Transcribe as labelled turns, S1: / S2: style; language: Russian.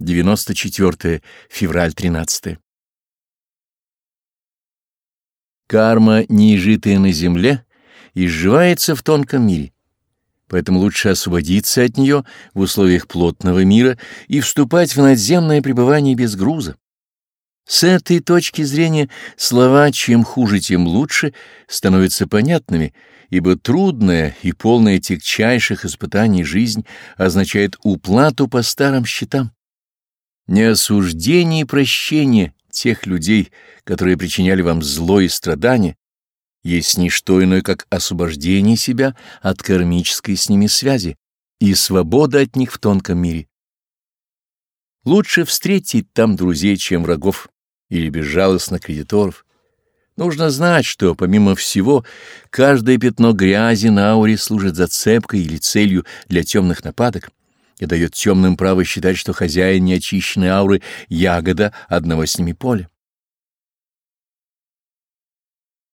S1: 94 февраль 13 Карма, неизжитая на земле, изживается в тонком мире, поэтому лучше освободиться от нее в условиях плотного мира и вступать в надземное пребывание без груза. С этой точки зрения слова «чем хуже, тем лучше» становятся понятными, ибо трудная и полная тягчайших испытаний жизнь означает уплату по старым счетам. Не осуждение и прощение тех людей, которые причиняли вам зло и страдания, есть не что иное, как освобождение себя от кармической с ними связи и свобода от них в тонком мире. Лучше встретить там друзей, чем врагов или безжалостных кредиторов. Нужно знать, что, помимо всего, каждое пятно грязи на ауре служит зацепкой или целью для темных нападок и дает темным право считать, что хозяин неочищенной ауры — ягода одного с ними поля.